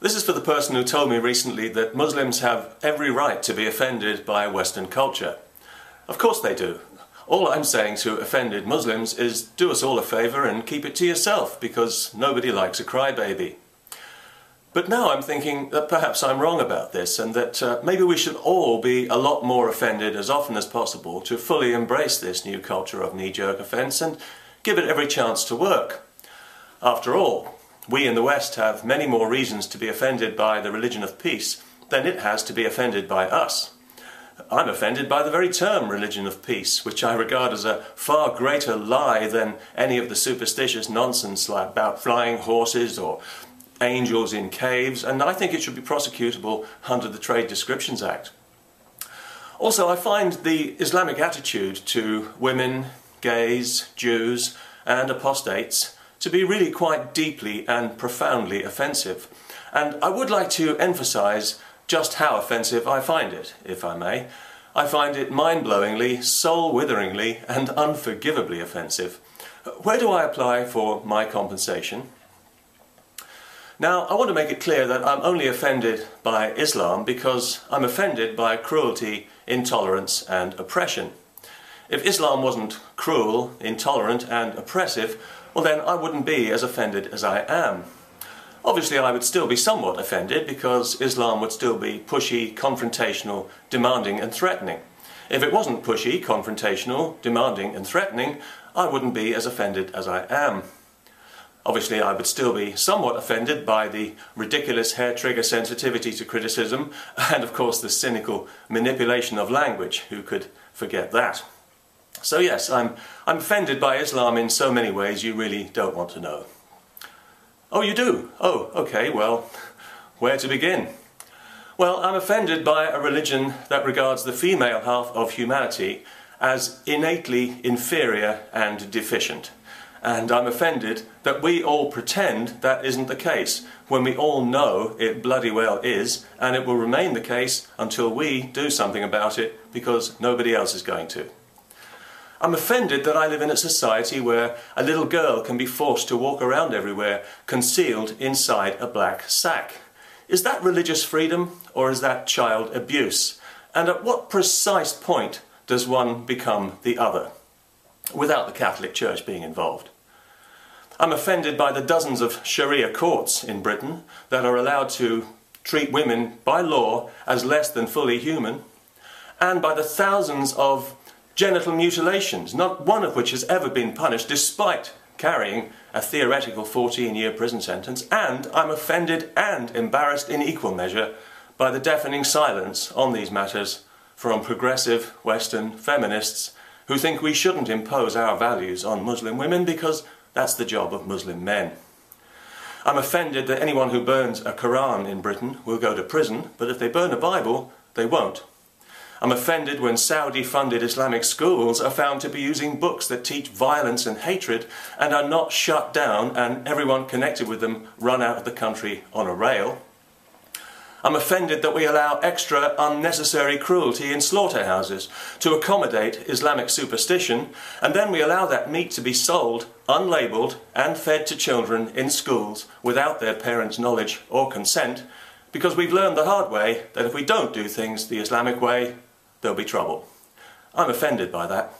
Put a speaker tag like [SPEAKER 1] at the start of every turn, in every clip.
[SPEAKER 1] This is for the person who told me recently that Muslims have every right to be offended by Western culture. Of course they do. All I'm saying to offended Muslims is do us all a favour and keep it to yourself because nobody likes a crybaby. But now I'm thinking that perhaps I'm wrong about this and that uh, maybe we should all be a lot more offended as often as possible to fully embrace this new culture of knee-jerk offence and give it every chance to work. After all, we in the West have many more reasons to be offended by the religion of peace than it has to be offended by us. I'm offended by the very term religion of peace, which I regard as a far greater lie than any of the superstitious nonsense about flying horses or angels in caves, and I think it should be prosecutable under the Trade Descriptions Act. Also, I find the Islamic attitude to women, gays, Jews, and apostates to be really quite deeply and profoundly offensive. And I would like to emphasize just how offensive I find it, if I may. I find it mind blowingly, soul witheringly, and unforgivably offensive. Where do I apply for my compensation? Now, I want to make it clear that I'm only offended by Islam because I'm offended by cruelty, intolerance, and oppression. If Islam wasn't cruel, intolerant, and oppressive, well then I wouldn't be as offended as I am. Obviously I would still be somewhat offended because Islam would still be pushy, confrontational, demanding and threatening. If it wasn't pushy, confrontational, demanding and threatening, I wouldn't be as offended as I am. Obviously I would still be somewhat offended by the ridiculous hair trigger sensitivity to criticism and of course the cynical manipulation of language, who could forget that. So yes, I'm, I'm offended by Islam in so many ways you really don't want to know. Oh, you do? Oh, okay, well, where to begin? Well, I'm offended by a religion that regards the female half of humanity as innately inferior and deficient. And I'm offended that we all pretend that isn't the case, when we all know it bloody well is, and it will remain the case until we do something about it because nobody else is going to. I'm offended that I live in a society where a little girl can be forced to walk around everywhere concealed inside a black sack. Is that religious freedom or is that child abuse? And at what precise point does one become the other? Without the Catholic Church being involved. I'm offended by the dozens of Sharia courts in Britain that are allowed to treat women by law as less than fully human, and by the thousands of genital mutilations, not one of which has ever been punished despite carrying a theoretical 14-year prison sentence, and I'm offended and embarrassed in equal measure by the deafening silence on these matters from progressive Western feminists who think we shouldn't impose our values on Muslim women because that's the job of Muslim men. I'm offended that anyone who burns a Quran in Britain will go to prison, but if they burn a Bible, they won't. I'm offended when Saudi-funded Islamic schools are found to be using books that teach violence and hatred and are not shut down and everyone connected with them run out of the country on a rail. I'm offended that we allow extra unnecessary cruelty in slaughterhouses to accommodate Islamic superstition and then we allow that meat to be sold unlabeled, and fed to children in schools without their parents' knowledge or consent because we've learned the hard way that if we don't do things the Islamic way, there'll be trouble. I'm offended by that.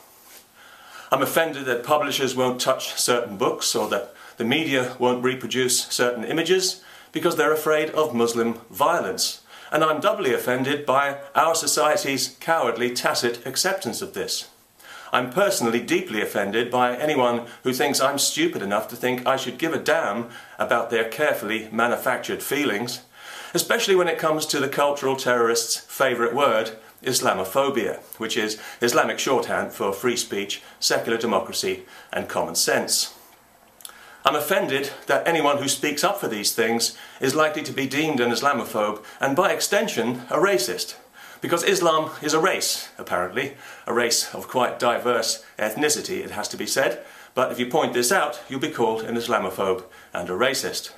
[SPEAKER 1] I'm offended that publishers won't touch certain books or that the media won't reproduce certain images because they're afraid of Muslim violence. And I'm doubly offended by our society's cowardly tacit acceptance of this. I'm personally deeply offended by anyone who thinks I'm stupid enough to think I should give a damn about their carefully manufactured feelings, especially when it comes to the cultural terrorists' favourite word, Islamophobia, which is Islamic shorthand for free speech, secular democracy and common sense. I'm offended that anyone who speaks up for these things is likely to be deemed an Islamophobe and by extension a racist. Because Islam is a race, apparently, a race of quite diverse ethnicity, it has to be said, but if you point this out, you'll be called an Islamophobe and a racist.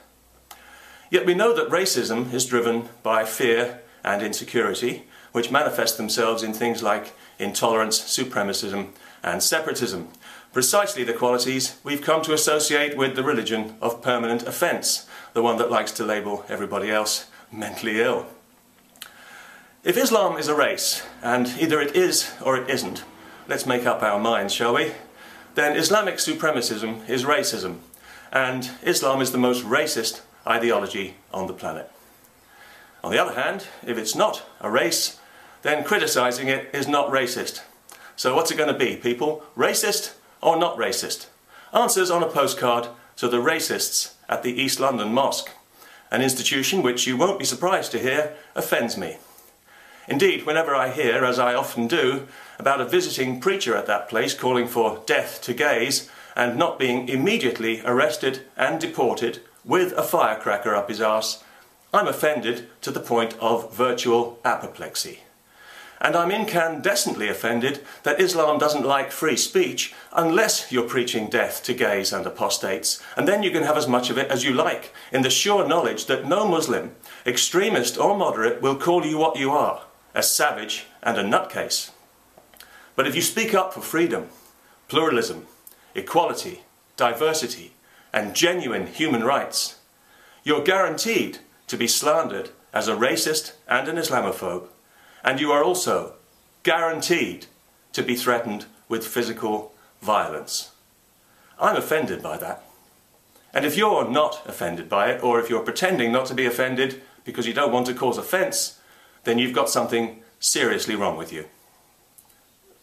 [SPEAKER 1] Yet we know that racism is driven by fear and insecurity, which manifest themselves in things like intolerance, supremacism and separatism. Precisely the qualities we've come to associate with the religion of permanent offence, the one that likes to label everybody else mentally ill. If Islam is a race, and either it is or it isn't, let's make up our minds, shall we? Then Islamic supremacism is racism, and Islam is the most racist ideology on the planet. On the other hand, if it's not a race, then criticising it is not racist. So what's it going to be, people? Racist or not racist? Answers on a postcard to the racists at the East London Mosque, an institution which you won't be surprised to hear offends me. Indeed, whenever I hear, as I often do, about a visiting preacher at that place calling for death to gays and not being immediately arrested and deported with a firecracker up his arse, I'm offended to the point of virtual apoplexy. And I'm incandescently offended that Islam doesn't like free speech unless you're preaching death to gays and apostates, and then you can have as much of it as you like, in the sure knowledge that no Muslim, extremist or moderate, will call you what you are a savage and a nutcase. But if you speak up for freedom, pluralism, equality, diversity, and genuine human rights, you're guaranteed to be slandered as a racist and an Islamophobe, and you are also guaranteed to be threatened with physical violence. I'm offended by that. And if you're not offended by it, or if you're pretending not to be offended because you don't want to cause offence, then you've got something seriously wrong with you.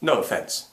[SPEAKER 1] No offence.